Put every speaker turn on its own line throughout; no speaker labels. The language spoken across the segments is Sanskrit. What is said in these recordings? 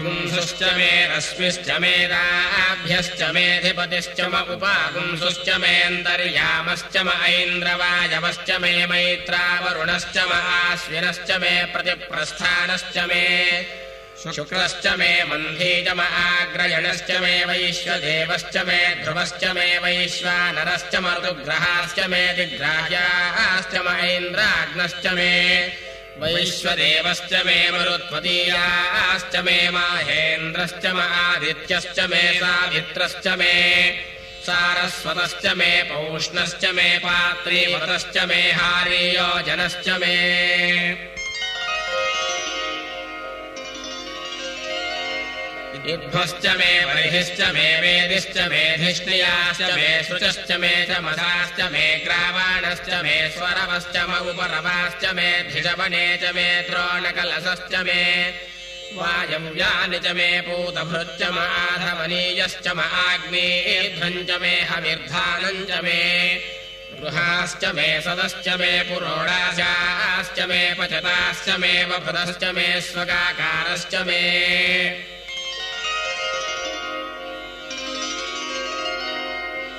अगुंसुश्च मे रश्मिश्च मेदाभ्यश्च मेऽधिपतिश्च म उपागुंसुश्च मेऽन्तर्यामश्च म ऐन्द्रवायवश्च मे मैत्रावरुणश्च म आश्विनश्च मे प्रतिप्रस्थानश्च मे शुक्रश्च मे मन्धी च म आग्रयणश्च मे वैश्वदेवश्च मे ध्रुवश्च मे वैश्वानरश्च मरुग्रहाश्च मे दिग्राह्याश्च म इन्द्राग्नश्च मे वैश्वदेवश्च मे मरुत्वदीयाश्च मे माहेन्द्रश्च म आदित्यश्च मे सावित्रश्च मे सारस्वतश्च मे पौष्णश्च मे पात्रीवतश्च मे हारीयोजनश्च मे युध्वश्च मे बर्हिश्च मे वेदिश्च मेधिष्णियाश्च मे शुचश्च मे च मदाश्च मे ग्रावाणश्च मे स्वरवश्च म उपरवाश्च मे धिषवने च मे द्रोणकलशश्च मे वायव्यानि च मे पूतभृच्च माधवनीयश्च म आग्नेध्वम् च मे हविर्धानम् च मे गृहाश्च मे सदश्च मे पुरोडाशाश्च मे पचताश्च मे वभृतश्च मे स्वगाकारश्च मे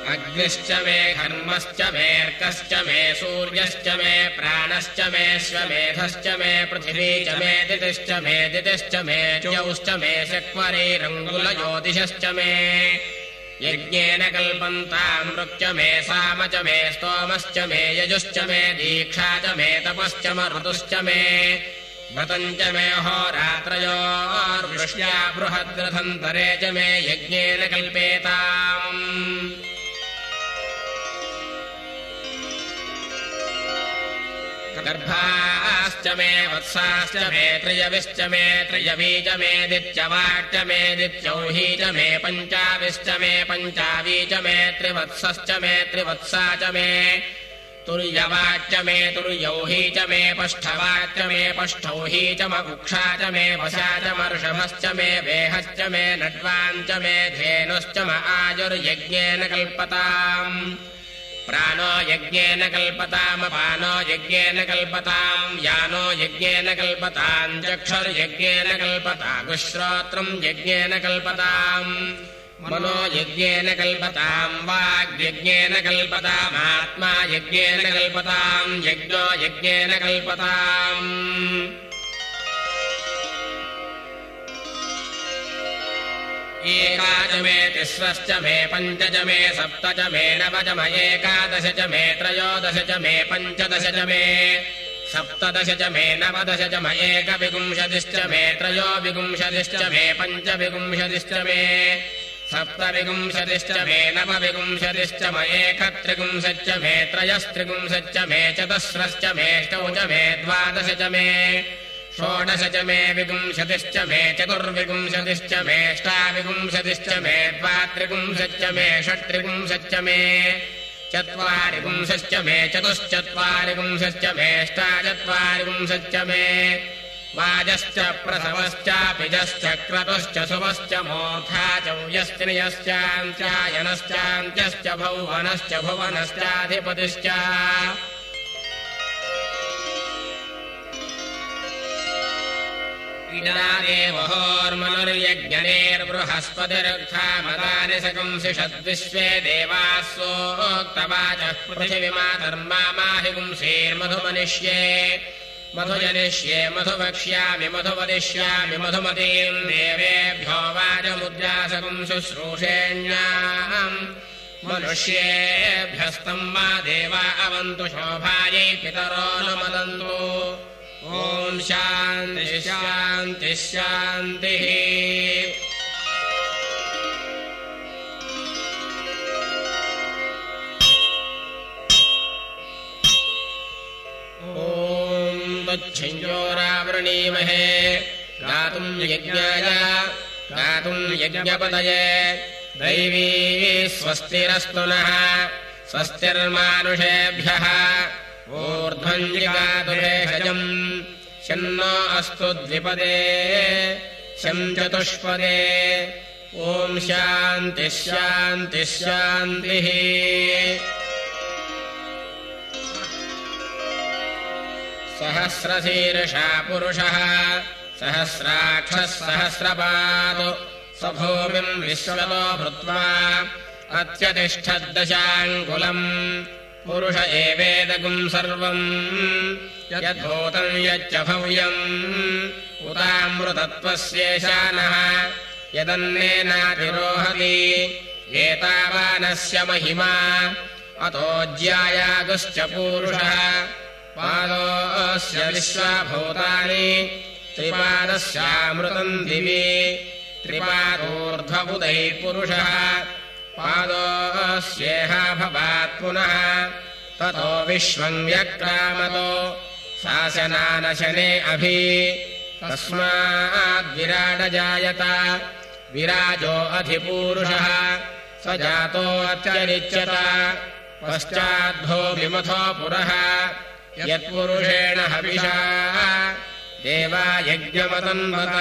अग्निश्च मे घर्मश्च मेऽर्कश्च मे सूर्यश्च मे प्राणश्च मेऽश्वमेधश्च मे पृथिवी च मे दितिश्च मे दितिश्च मे ज्यौश्च मे शक्वरीरङ्गुलज्योतिषश्च मे यज्ञेन कल्पन्ताम् ऋक्च मे साम च मे स्तोमश्च मे यजुश्च मे दीक्षा च मे तपश्च म ऋतुश्च मे व्रतम् च मे अहोरात्रयोर्वृष्ट्या बृहद्रथन्तरे च मे यज्ञेन कल्पेताम् गर्भाश्च मे वत्साश्च मे त्रियविश्च मे त्रियवीच मे दित्यवाक्च मे दित्यौही च मे पञ्चाविश्च मे पञ्चावी च मे त्रिवत्सश्च मे त्रिवत्सा च मे तुर्यवाच्च मे तुर्यौही च मे पष्ठवाच्च मे पष्ठौही च मकुक्षा च मे वशा च मर्षभश्च मे वेहश्च मे नड्वाञ्च मे धेनुश्च म आयुर्यज्ञेन कल्पताम् प्राणो यज्ञेन कल्पतामपानो यज्ञेन कल्पताम् यानो यज्ञेन कल्पताम् चक्षुर्यज्ञेन कल्पतागुश्रोत्रम् यज्ञेन कल्पताम् मनो यज्ञेन कल्पताम् वाग्यज्ञेन कल्पतामात्मा यज्ञेन कल्पताम् यज्ञो यज्ञेन कल्पताम् एकाच मे तिस्रश्च मे पञ्च च मे सप्त च मे नव च म एकादश च मे त्रयोदश च मे पञ्चदश च मे सप्तदश च मे नवदश च म एकविंशतिश्च मे त्रयोविंशतिश्च मे मे सप्तविंशतिश्च मे नवविंशतिश्च म एकत्रिपुंशच्च मे त्रयस्त्रिपुंशच्च मे चतस्रश्च मेष्टौ च मे द्वादश च मे षोडश च मे विपुंशतिश्च मे चतुर्विपुंशतिश्च मेष्टाविपुंशतिश्च मे द्वात्रिपुंशच्च मे षट्त्रिपुंशच्च मे चत्वारिपुंशश्च मे चतुश्चत्वारिपुंशश्च मेष्टाचत्वारिपुंशच्च मे वाजश्च प्रसवश्चापिजश्च क्रतुश्च सुवश्च मोथा चौयस्त्रियश्चान्त्यायनश्चान्त्यश्च भौवनश्च भुवनश्चाधिपतिश्च ोर्मनुर्यज्ञनेर्बृहस्पतिरक्षामदानि सकंसिषद्विश्वे देवाः सोक्तवाचः पृथिविमा धर्मा माहि पुंसेर्मधुमनिष्ये मधुजनिष्ये मधुवक्ष्यामि मधुवदिष्यामि मधुमतीम्। देवेभ्यो वाचमुद्रासकम् शुश्रूषेण्याम् मनुष्येभ्यस्तम् वा देवा अवन्तु शोभायै पितरो न मदन्तु ॐ शान्ति ॐ तच्छञ्जोरावृणीमहे गातुम् यज्ञाय गातुम् यज्ञपदये दैवी स्वस्तिरस्तु नः स्वस्तिर्मानुषेभ्यः ऊर्ध्वञ्जिगातुरेषजम् शन्नो अस्तु द्विपदे शम् चतुष्पदे। ॐ शान्तिः शान्तिः सहस्रशीर्षा पुरुषः सहस्राक्षः सहस्रपादो स्वभूमिम् विश्वतो भृत्वा अत्यतिष्ठद्दशाङ्कुलम् पुरुष एवेदगुम् सर्वम्। यद्भूतम् यच्च भव्यम्। उतामृतत्वस्येशानः। यदन्नेनातिरोहति एतावानस्य महिमा। अतोज्यायागुश्च पूरुषः। पादोऽस्य विश्वाभूतानि। त्रिपादस्यामृतम् दिवि। त्रिपादोर्ध्वबुधैः पुरुषः भवात् पुनः। ततो विश्वम् व्यक्रामतो शासनानशने अभि। तस्माद्विराडजायत विराजो अधिपूरुषः। स जातोऽत्यरिच्यत पश्चाद्भो विमथो पुरः। यत्पुरुषेण हविषा। देवा यज्ञमतन्वत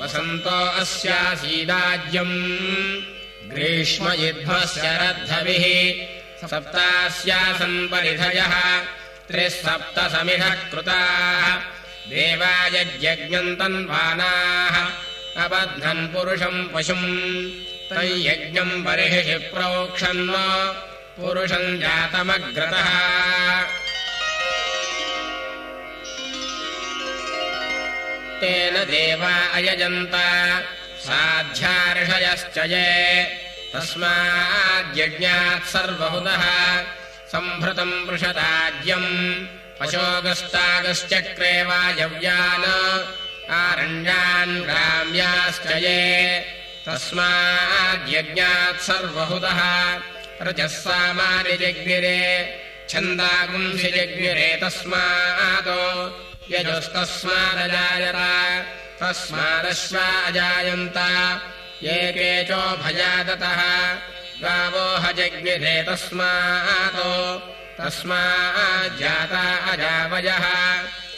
वसन्तो अस्यासीदाज्यम् ग्रीष्मयुध्वस्य रद्धभिः सप्तास्यासन् परिधयः त्रिः सप्तसमिधः कृताः देवायज्ञम् तन्वानाः अबध्नन् पुरुषम् पशुम् तञ्यज्ञम् बर्हिषि प्रोक्षन् पुरुषम् जातमग्रतः तेन देवा अयजन्त साध्यार्षयश्च ये तस्माद्यज्ञात् सर्वहुतः। सम्भृतम् पृषदाज्यम् पशोगस्तागश्चक्रे वायव्यान्। आरण्यान् ग्राम्याश्च ये तस्माद्यज्ञात् सर्वहुतः। रजः सामानि जग्निरे छन्दागुंसि जग्निरे तस्मात्। यजस्तस्मादजायत तस्मादश्वा अजायन्त। ये केचोभयादतः गावोह जज्ञिरे तस्मात्। तस्माज्जाता अजावयः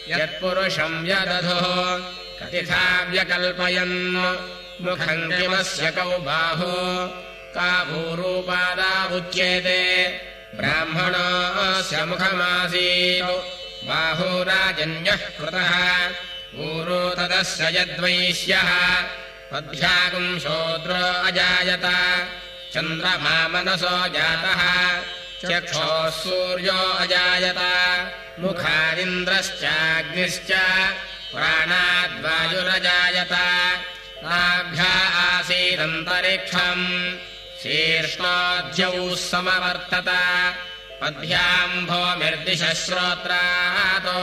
यत्पुरुषम् यदधुः। कतिथा व्यकल्पयन् मुखम् किमस्य कौ बाहु का भूरूपादा उच्येते ब्राह्मणस्य मुखमासीत्। बाहूराजन्यः कृतः ऊरो तदस्य यद्वैश्यः पद्भ्यागुम् शोद्रो अजायत। चन्द्रमामनसो जातः। चक्षोः सूर्यो अजायत। मुखादिन्द्रश्चाग्निश्च। प्राणाद्वायुरजायत। ताभ्या आसीदन्तरिक्षम्। शीर्ष्णोद्यौः समवर्तत पद्भ्याम्भोमिर्दिशश्रोत्रातो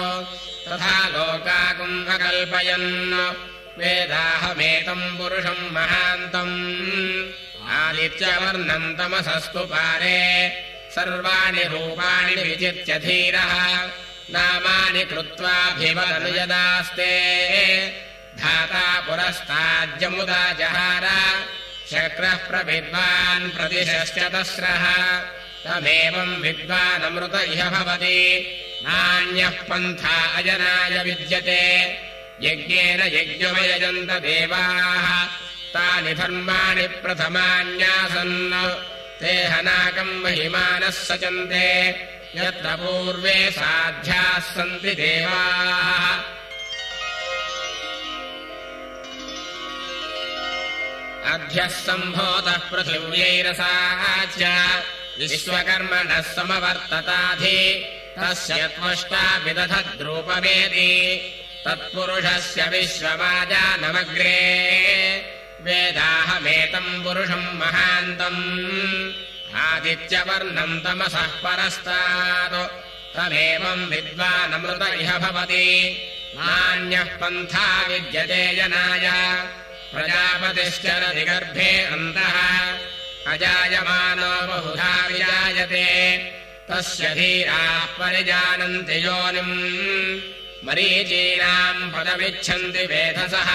तथा लोकाकुम् अकल्पयन् वेदाहमेतम् पुरुषम् महान्तम् आदित्यवर्णम् तमसस्तु पारे सर्वाणि रूपाणि विचित्य धीरः नामानि कृत्वाभिवदनु यदास्ते धाता पुरस्ताज्यमुदा जहार शक्रः प्रविद्वान् प्रतिशश्चतस्रः तमेवम् विद्वानमृत इह भवति। नान्यः पन्था अजनाय विद्यते। यज्ञेन यज्ञमयजन्त देवाः। तानि धर्माणि प्रथमान्यासन्। ते हनाकम् महिमानः सचन्ते। यत्र पूर्वे साध्याः सन्ति देवाः। अध्यः सम्भोतः पृथिव्यैरसाः च विश्वकर्मणः समवर्तताधि। तस्य त्वष्टा विदधद्रूपवेदि तत्पुरुषस्य विश्वमाजानमग्रे वेदाहमेतम् पुरुषम् महान्तम्। आदित्यवर्णम् तमसः परस्तात्। तमेवम् विद्वानमृत इह भवति। नान्यः पन्था विद्यते जनाय। प्रजापतिश्चरधिगर्भे अन्तः अजायमानो बहुधा विजायते तस्य धीराः परिजानन्ति योनिम्। मरीचीनाम् पदमिच्छन्ति वेधसः।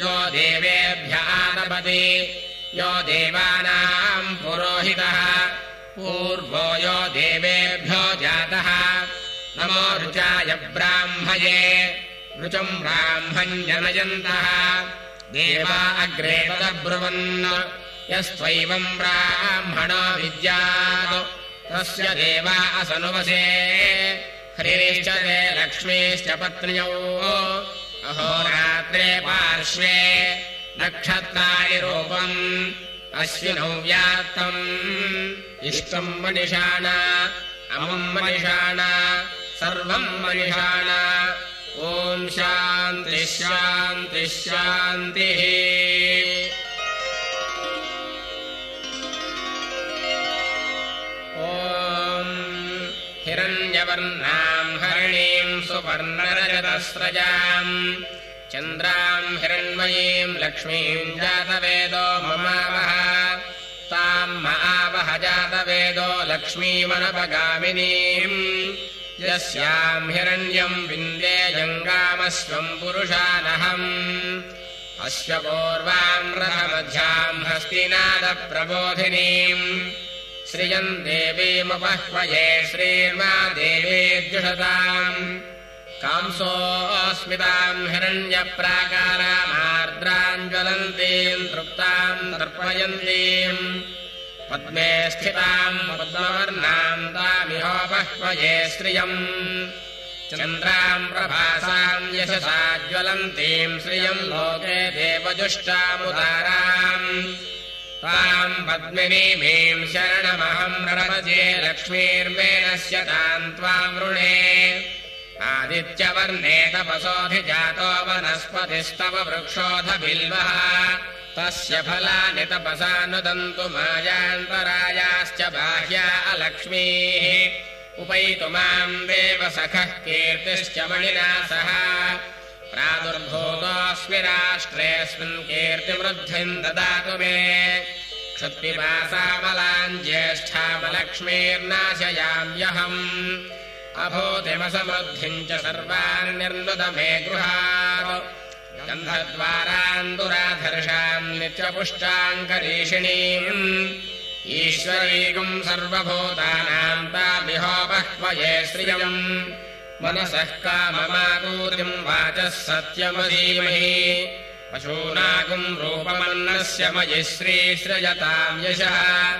यो देवेभ्य आनपति यो देवानाम् पुरोहितः। पूर्वो यो देवेभ्यो जातः। नमो रुचाय ब्राह्मये रुचम् ब्राह्मम् जनयन्तः देवा अग्रे पदब्रुवन् यस्त्वैवम् ब्राह्मणो विद्यात्। तस्य देवा असनुवसे ते लक्ष्मीश्च पत्न्यौ। अहोरात्रे पार्श्वे नक्षत्राणि रूपम् अश्विनौ व्याप्तम्। इष्टम् मनिषाणा अमुम् मनिषाणा सर्वम् मनिषाणा। ॐ शान्तिः शान्तिः शान्तिः सुवर्णरजतस्रजाम् चन्द्राम् हिरण्मयीम् लक्ष्मीम् जातवेदो ममावह ताम् महावह जातवेदो लक्ष्मीमनपगामिनीम् यस्याम् हिरण्यम् विन्दे जङ्गामश्वम् पुरुषानहम्। अश्व पूर्वाम् रथमध्याम् हस्तिनादप्रबोधिनीम्। श्रियम् देवीमुपह्वये श्रीर्मा देवीर्जुषताम् कांसोऽस्मिताम् हिरण्यप्राकारामार्द्राञ्ज्वलन्तीम् तृप्ताम् तर्पयन्तीम्। पद्मे स्थिताम् पद्मवर्णाम् तामिहोपह्वये श्रियम्। चन्द्राम् प्रभासाम् यशसा ज्वलन्तीम् श्रियम् लोके देवजुष्टामुदाराम्। ताम् पद्मिनीमीम् शरणमहम् लक्ष्मीर्मेणस्य ताम् त्वाम् वृणे आदित्यवर्णे तपसोऽधिजातो वनस्पतिस्तव वृक्षोऽध बिल्वः तस्य मायान्तरायाश्च बाह्या अलक्ष्मीः। उपैतु माम् देव सखः कीर्तिश्च मणिना सह प्रादुर्भूतोऽस्मि राष्ट्रेऽस्मिन् कीर्तिवृद्धिम् ददातु मे। क्षत्पिपासामलाम् ज्येष्ठामलक्ष्मीर्नाशयाम्यहम् अभूतिमसमृद्धिम् च सर्वान्निर्नुद मे गृहात्। गन्धद्वारान्दुराधर्षाम् नित्यपुष्टाङ्करीषिणीम् ईश्वरीगुम् सर्वभूतानाम् तामिहोपह्वये श्रियम्। मनसः काममाकूतिम् वाचः सत्यमधीमहि। पशूनागुम् रूपमन्नस्य मयि श्रीसृजताम् यशः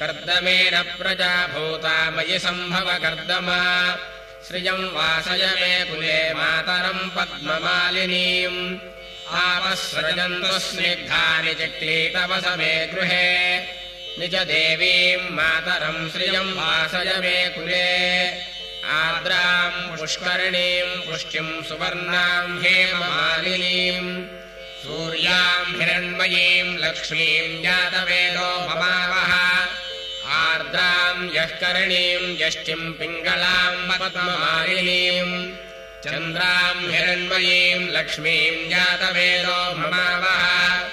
कर्दमेन प्रजा भूता मयि सम्भव कर्दमा। श्रियम् वासय मे कुले मातरम् पद्ममालिनीम्। आपःसृजन्तु स्निग्धानि चिक्लीतवस मे गृहे। निज देवीम् मातरम् श्रियम् वासय मे कुले। आर्द्राम् पुष्करिणीम् पुष्टिम् सुवर्णाम् हेममालिनीम्। सूर्याम् हिरण्मयीम् लक्ष्मीम् जातवेदो आर्द्राम् यः करणीम् यष्टिम् पिङ्गलाम् पद्ममालिनीम्। चन्द्राम् हिरण्मयीम् लक्ष्मीम् जातवेदो ममावः।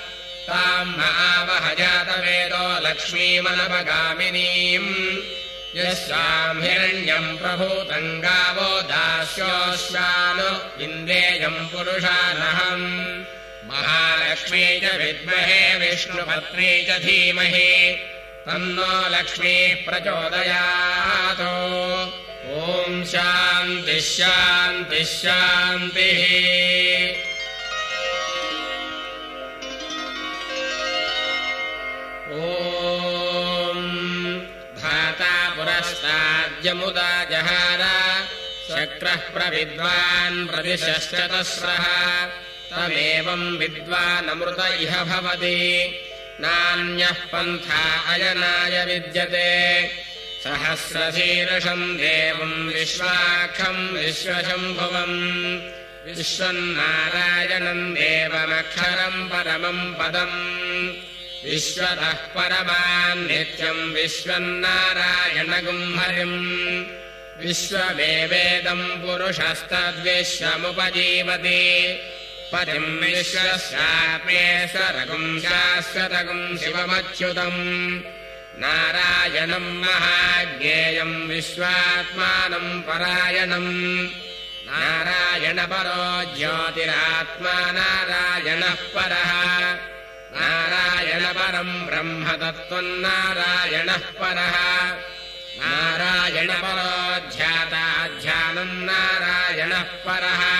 ताम् महावह जातवेदो लक्ष्मीमनपगामिनीम् यस्याम् हिरण्यम् प्रभूतम् गावो दास्योऽश्वानु इन्देयम् पुरुषानहम्। महालक्ष्मी च विद्महे विष्णुपत्नी च धीमहि तन्नो लक्ष्मीः प्रचोदयात्। ॐ शान्तिः पुरस्ताद्यमुदा जहार शक्रः प्रविद्वान् प्रतिशश्चतस्रः तमेवम् विद्वानमृत इह भवति नान्यः पन्था अयनाय विद्यते। सहस्रशीर्षम् देवम् विश्वाक्षम् विश्वशम्भुवम्। विश्वन्नारायणम् देवमक्षरम् परमम् पदम्। विश्वतः परमान् नित्यम् विश्वन्नारायणगुम् हरिम् विश्वमेवेदम् पुरुषस्तद्विश्वमुपजीवति पतिम् विश्वस्यात्मेश्वरगुम् शाश्वतगुम् शिवमच्युतम्। नारायणम् महाज्ञेयम् विश्वात्मानम् परायणम्। नारायणपरो ज्योतिरात्मा नारायणः परः। नारायणपरम् ब्रह्म तत्त्वम् नारायणः परः। नारायणपरो ध्याताध्यानम् नारायणः परः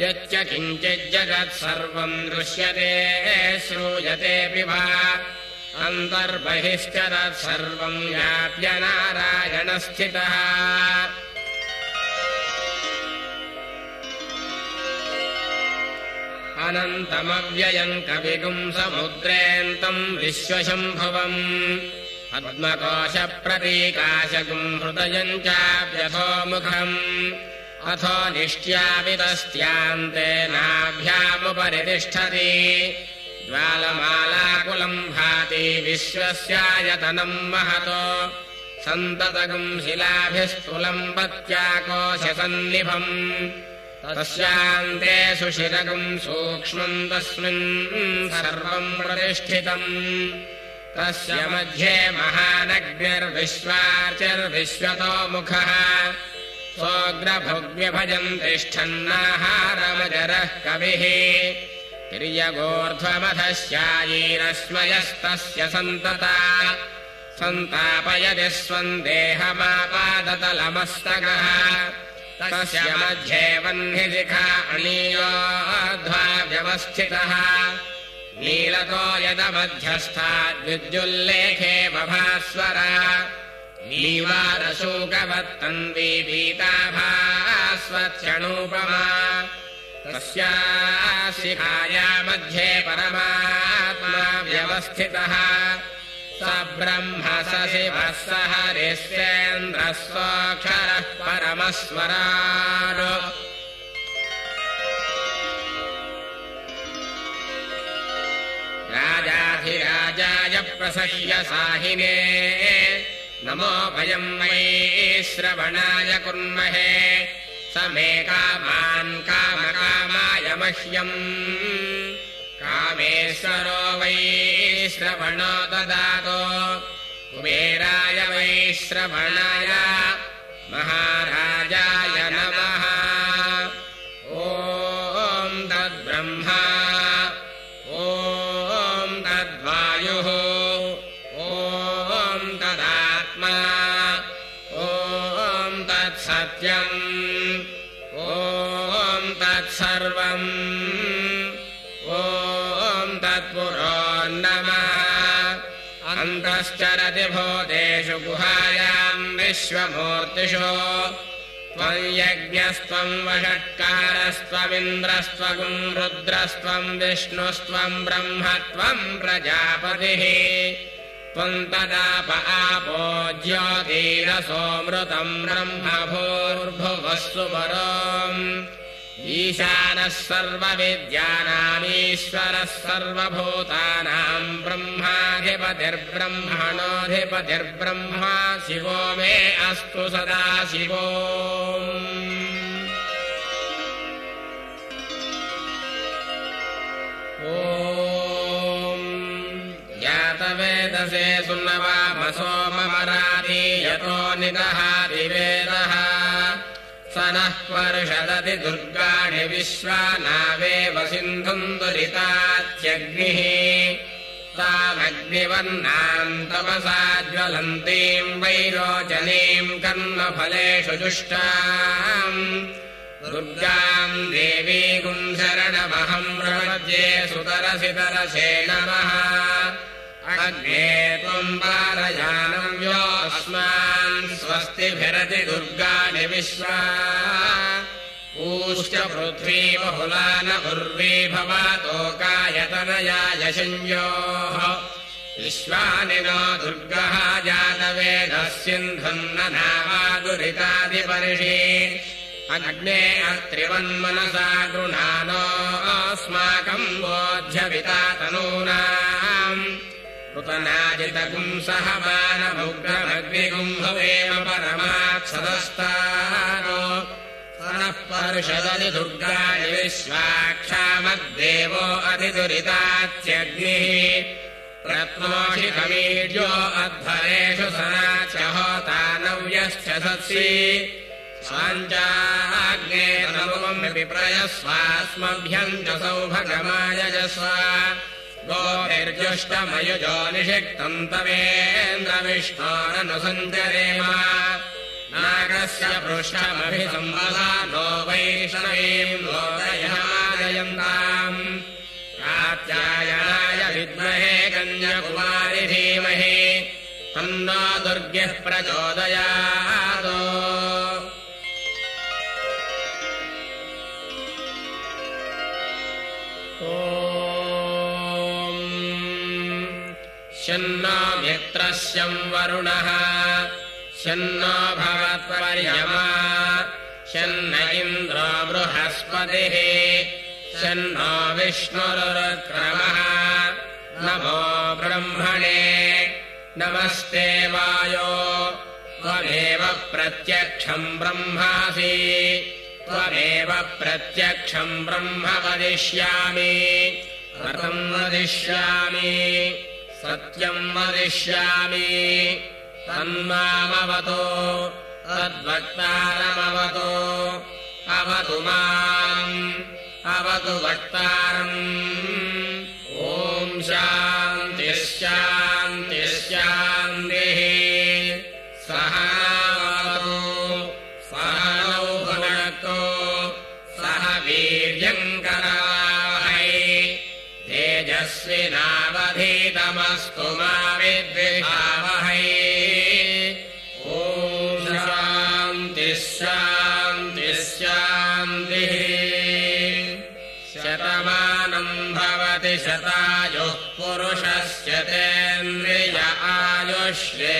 यच्च किञ्चिज्जगत् सर्वम् दृश्यते श्रूयतेऽपि वा अन्तर्बहिश्च तत्सर्वम् व्याप्य नारायणस्थितः। अनन्तमव्ययम् कविगुम् समुद्रेऽन्तम् विश्वशम्भुवम्। पद्मकोशप्रतीकाशगुम् हृदयम् चाव्यथोमुखम् अथो निष्ट्यावितस्त्यान्ते नाभ्यामुपरि तिष्ठति ज्वालमालाकुलम् भाति विश्वस्यायतनम् महतो। सन्ततगम् शिलाभिस्तुलम् पत्याकोशसन्निभम् तस्यान्ते सुशिरगम् सूक्ष्मम् तस्मिन् सर्वम् प्रतिष्ठितम्। तस्य मध्ये महानग्निर्विश्वाचिर्विश्वतो मुखः सोऽग्रभुग्व्यभजम् तिष्ठन्नाहारमजरः कविः। तिर्यगोर्ध्वमधस्यायीरश्मयस्तस्य सन्तता। सन्तापयति स्वम् देहमापादतलमस्तकः तस्य मध्ये वह्निशिखा अनीयोध्वा व्यवस्थितः नीलतो यदमध्यस्थाद्विद्युल्लेखे बभास्वरा नीवारशोकवत्तन्वी पीताभास्वत्यणूपमा तस्या शिखाया मध्ये परमात्मा व्यवस्थितः। स ब्रह्म स शिवः स हरिश्चेन्द्रः सोऽक्षरः परमस्वरान्। राजाधिराजाय प्रसह्य साहिने नमो भयम् वै श्रवणाय कुर्महे। स मे कामान् कामकामाय मह्यम्। कामेश्वरो वै श्रवणो ददातो। कुबेराय वै श्रवणाय। महाराजाय अन्तश्चरति भूतेषु गुहायाम् विश्वमूर्तिषु। त्वम् यज्ञस्त्वम् वषट्कारस्त्वमिन्द्रस्त्वगुम् रुद्रस्त्वम् विष्णुस्त्वम् ब्रह्म त्वम् प्रजापतिः। त्वम् तदाप आपो ज्योतिरसोऽमृतम् ब्रह्म भूर्भुवस्सु परोम् ईशानः सर्वविद्यानामीश्वरः सर्वभूतानाम् ब्रह्माधिपतिर्ब्रह्मणोऽधिपतिर्ब्रह्मा शिवो मे अस्तु सदा शिवो। ज्ञातवेदसे सुन्नवामसोममराधि यतो निदहादिवेदः पर्षदति दुर्गाणि विश्वानावेव सिन्धुम् दुरितात्यग्निः तामग्निवर्णाम् तपसा ज्वलन्तीम् वैरोचनीम् कर्मफलेषु जुष्टाम् दुर्गाम् देवीगुम् शरणमहम् प्रपद्ये सुतरसितरसे नमः अग्ने त्वम् पारयानव्यो अस्मान् स्वस्तिभिरति दुर्गाणि विश्वा ऊश्च पृथ्वी बहुला न उर्वी भवतोकायतनया यशञ्योः विश्वानि नो दुर्गः जातवेदः सिन्धुन्न नामादुरितादिपर्षि अग्ने अत्रिवन्मनसा गृणानोऽस्माकम् बोध्यपिता कृतनाजितगुंसः मानमुग्रमग्निगुम्भवेम परमात्सदस्तानो नः पर्षदति दुर्गाणि विश्वाक्षामद्देवो अतिदुरितात्यग्निः प्रत्नोषितमीड्यो अध्वरेषु सनाच्य होतानव्यश्च सत्सि। स्वाञ्चाग्ने नमम् विप्रयस्वास्मभ्यम् च सौभगमायजस्व गोभिर्जुष्टमयुजो निषिक्तम् तवेन्द्रविष्णोरनुसञ्चरेम नागस्य पृष्ठमभिसम्बला नो वैष्णवीम् लोकयाजयन्ताम् कात्यायनाय विद्महे कन्यकुमारि धीमहि। तन्नो दुर्गः प्रचोदयादो मित्रस्यम् वरुणः। शन्नो भवत्पर्यमा शन्न इन्द्रो बृहस्पतिः। शन्नो विष्णुरुक्रमः नमो ब्रह्मणे। नमस्ते वायो। त्वमेव प्रत्यक्षम् ब्रह्मासि। त्वमेव प्रत्यक्षम् ब्रह्म वदिष्यामि। रतम् वदिष्यामि सत्यम् वदिष्यामि। तन्मामवतो तद्वक्तारमवतो। अवतु माम् अवतु वक्तारम् तेजस्विनावधीतमस्तु मा विद्विषावहै। ॐ शान्तिः शतमानम् भवति शतायुः पुरुषस्य तेन्द्रिय आयुष्ये